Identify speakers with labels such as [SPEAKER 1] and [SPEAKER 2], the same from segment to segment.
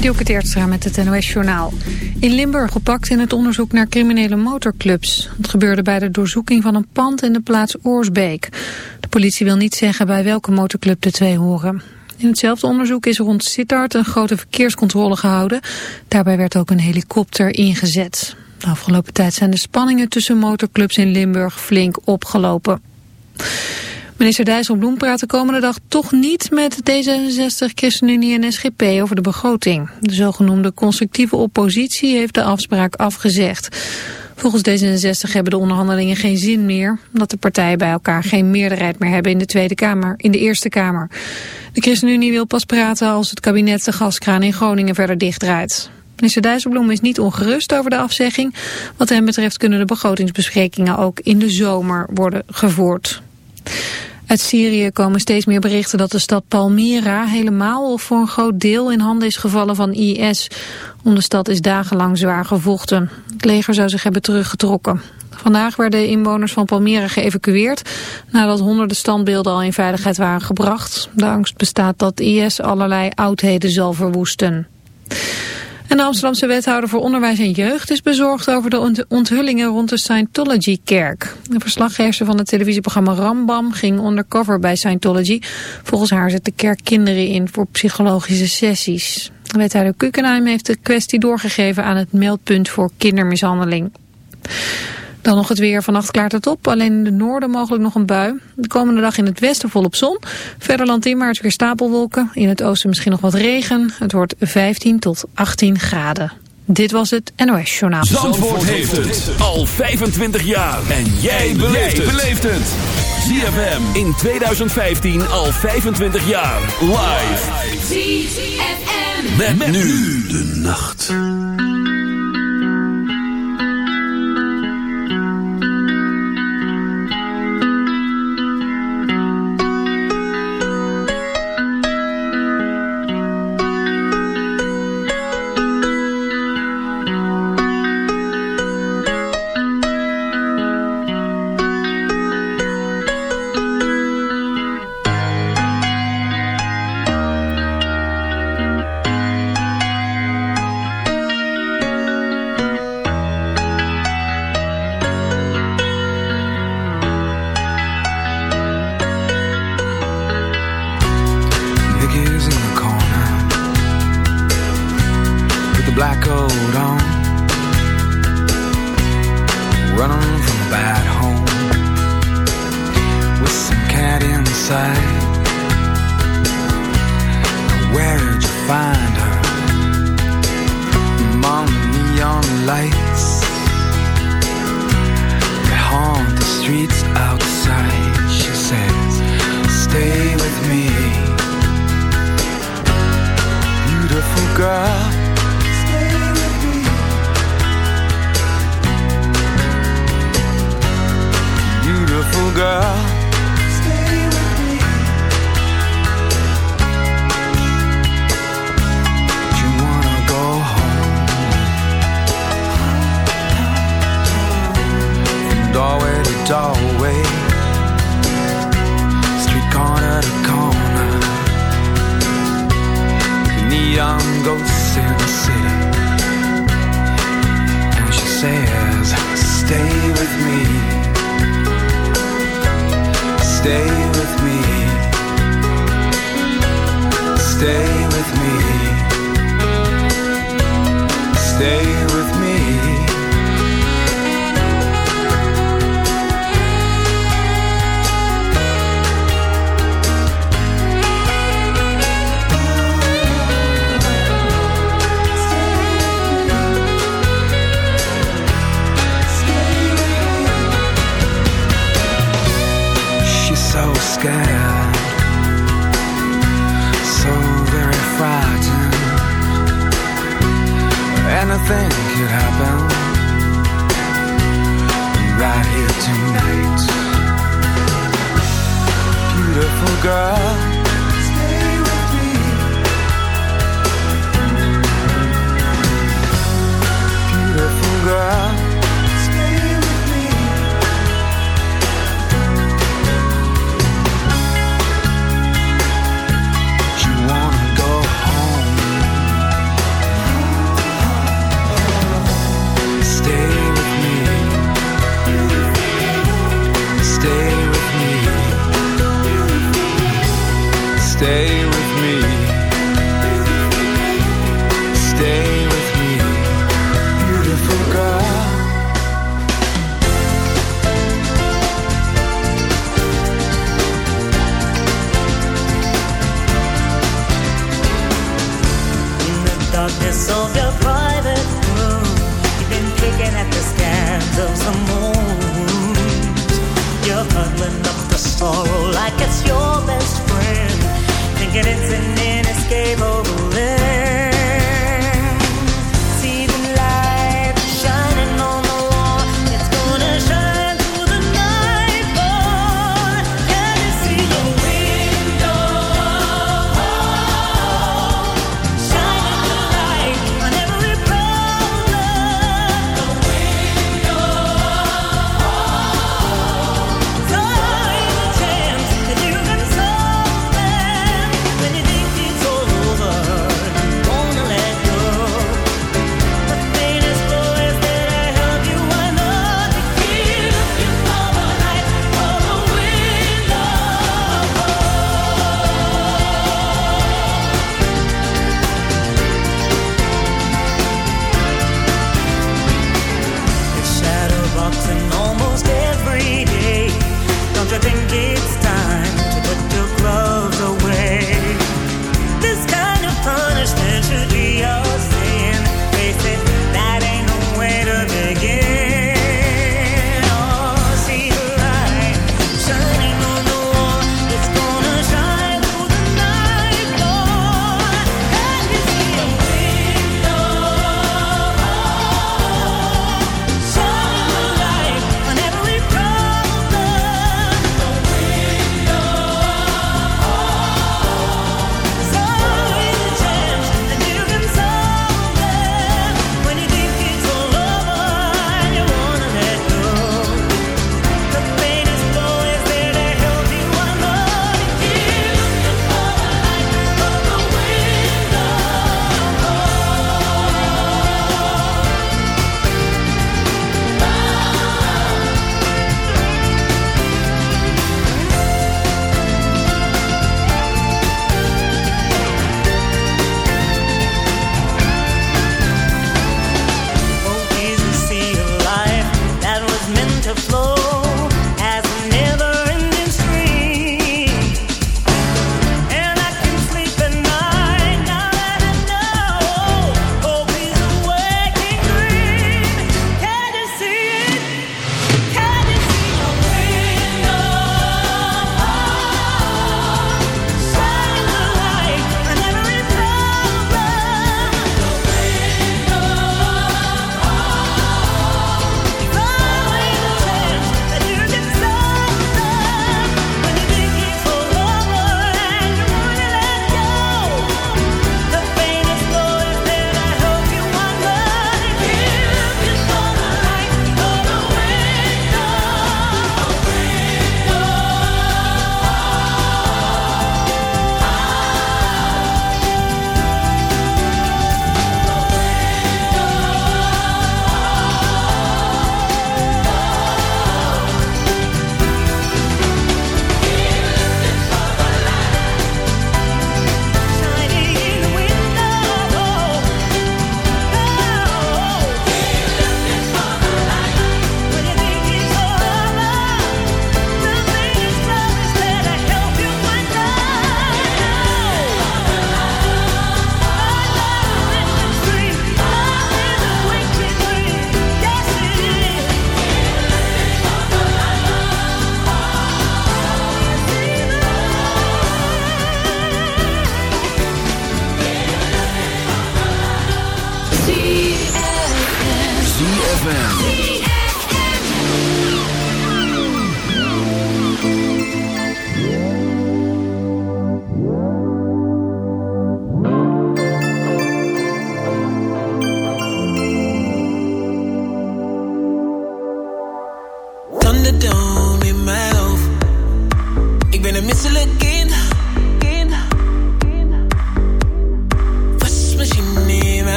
[SPEAKER 1] Dielke Teertstra met het NOS-journaal. In Limburg gepakt in het onderzoek naar criminele motorclubs. Het gebeurde bij de doorzoeking van een pand in de plaats Oorsbeek. De politie wil niet zeggen bij welke motorclub de twee horen. In hetzelfde onderzoek is rond Sittard een grote verkeerscontrole gehouden. Daarbij werd ook een helikopter ingezet. De afgelopen tijd zijn de spanningen tussen motorclubs in Limburg flink opgelopen. Minister Dijsselbloem praat de komende dag toch niet met D66, ChristenUnie en SGP over de begroting. De zogenoemde constructieve oppositie heeft de afspraak afgezegd. Volgens D66 hebben de onderhandelingen geen zin meer, omdat de partijen bij elkaar geen meerderheid meer hebben in de Tweede Kamer, in de Eerste Kamer. De ChristenUnie wil pas praten als het kabinet de gaskraan in Groningen verder dichtdraait. Minister Dijsselbloem is niet ongerust over de afzegging. Wat hem betreft kunnen de begrotingsbesprekingen ook in de zomer worden gevoerd. Uit Syrië komen steeds meer berichten dat de stad Palmyra helemaal of voor een groot deel in handen is gevallen van IS. Om de stad is dagenlang zwaar gevochten. Het leger zou zich hebben teruggetrokken. Vandaag werden inwoners van Palmyra geëvacueerd nadat honderden standbeelden al in veiligheid waren gebracht. De angst bestaat dat IS allerlei oudheden zal verwoesten. En de Amsterdamse wethouder voor onderwijs en jeugd is bezorgd over de onthullingen rond de Scientology-kerk. De verslaggever van het televisieprogramma Rambam ging undercover bij Scientology. Volgens haar zet de kerk kinderen in voor psychologische sessies. Wethouder Kukenheim heeft de kwestie doorgegeven aan het meldpunt voor kindermishandeling. Dan nog het weer. Vannacht klaart het op. Alleen in de noorden mogelijk nog een bui. De komende dag in het westen volop zon. Verder landinwaarts weer stapelwolken. In het oosten misschien nog wat regen. Het wordt 15 tot 18 graden. Dit was het NOS Journaal.
[SPEAKER 2] Zandvoort, heeft het al 25 jaar. En jij beleeft het. ZFM in 2015 al 25 jaar. Live. ZFM. met nu de nacht.
[SPEAKER 3] Ghosts in the city. And she says, Stay with me. Stay with me. Stay
[SPEAKER 4] I'm huddling up the sorrow like it's your best friend. Thinking it's an inescapable limit.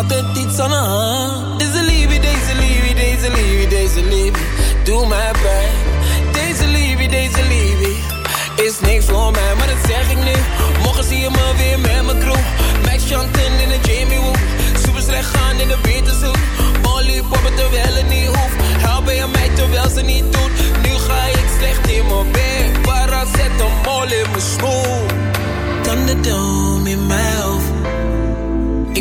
[SPEAKER 4] Appetizzano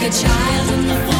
[SPEAKER 5] like a child in the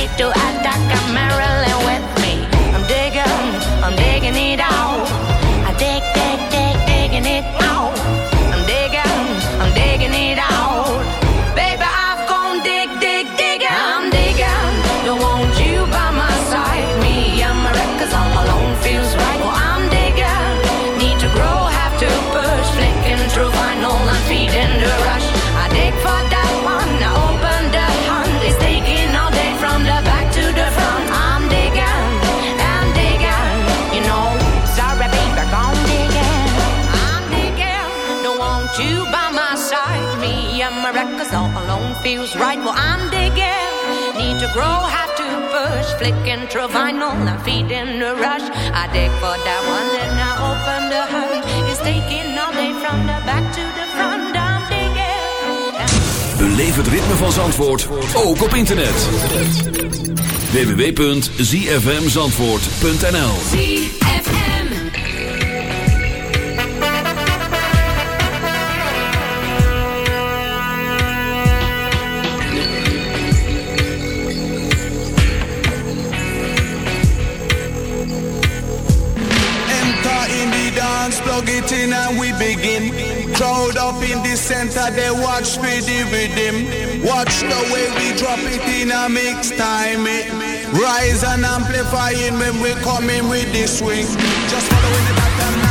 [SPEAKER 6] frito a flicking through vinyl, I'm feeding the rush. I dig for that one, then I open the hood. It's taking all day from the back to the front. I'm digging.
[SPEAKER 2] Beleef het ritme van Zandvoort ook op internet. www.zfmzandvoort.nl
[SPEAKER 7] starting and we begin. Crowd up in the center, they watch me with him. Watch the way we drop it in a mix time. Eh. Rise and amplifying when we coming with this swing. Just following the back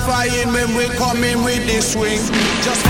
[SPEAKER 7] terrifying when we're coming with this swing. Just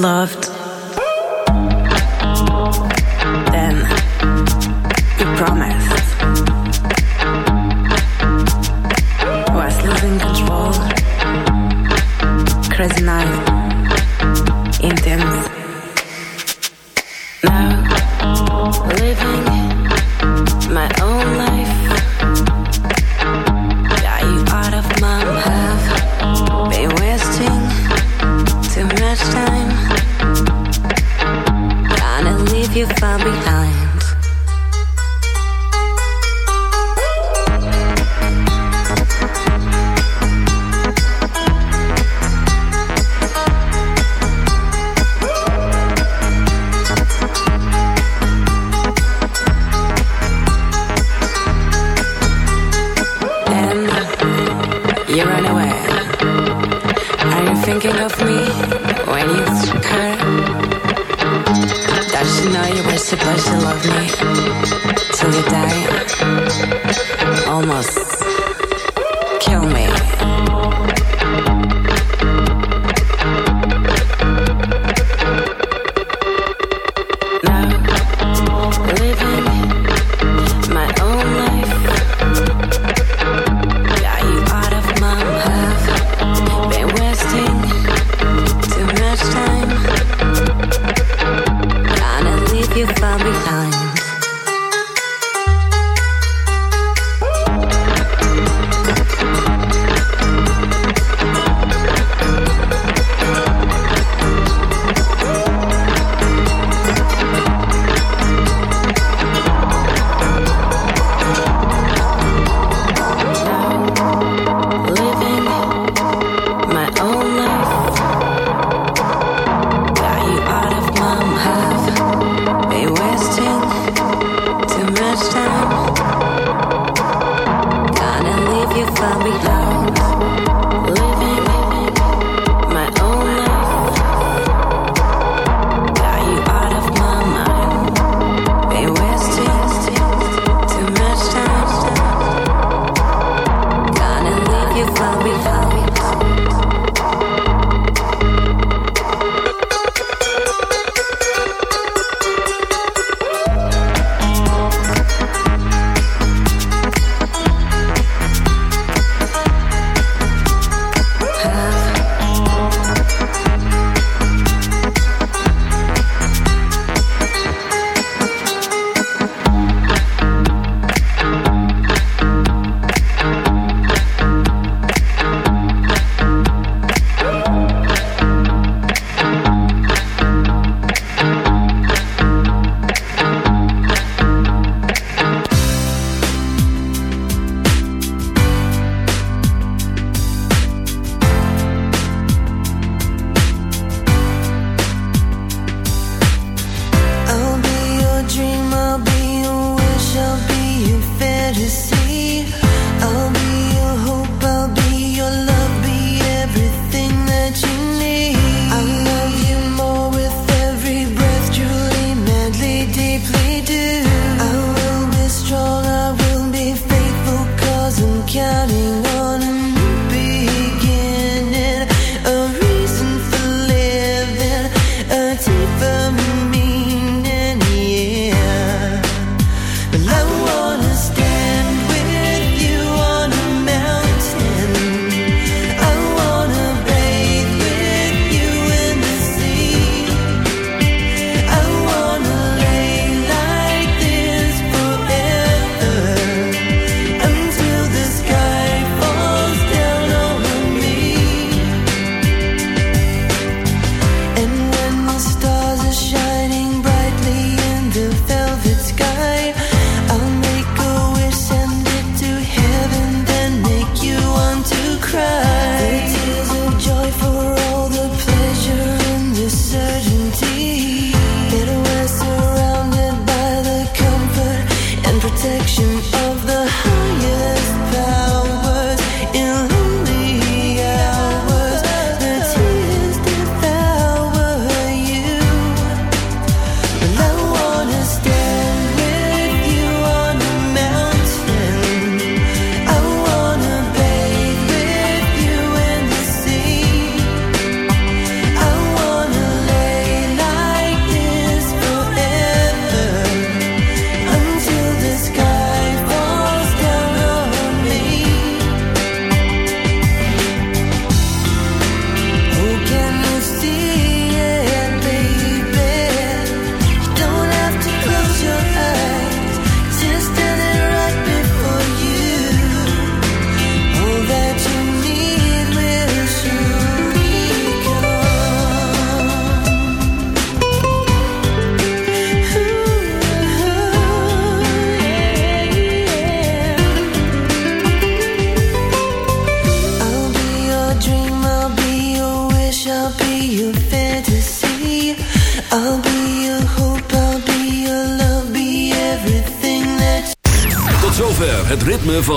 [SPEAKER 8] loved, then you promised. Was losing control, crazy night, intense. Now, living my own life. Got you out of my path, been wasting too much time. you find me out.